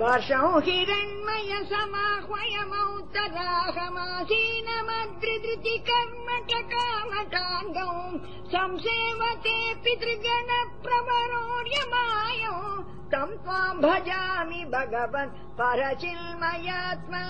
वर्षौ हिरण्मय समाह्वयमौत्तराहमासीनमद्रिदृति कर्म च कामकाङ्गौ प्रवरोर्यमायौ तम् त्वाम् भजामि भगवन् परचिन्मयात्मा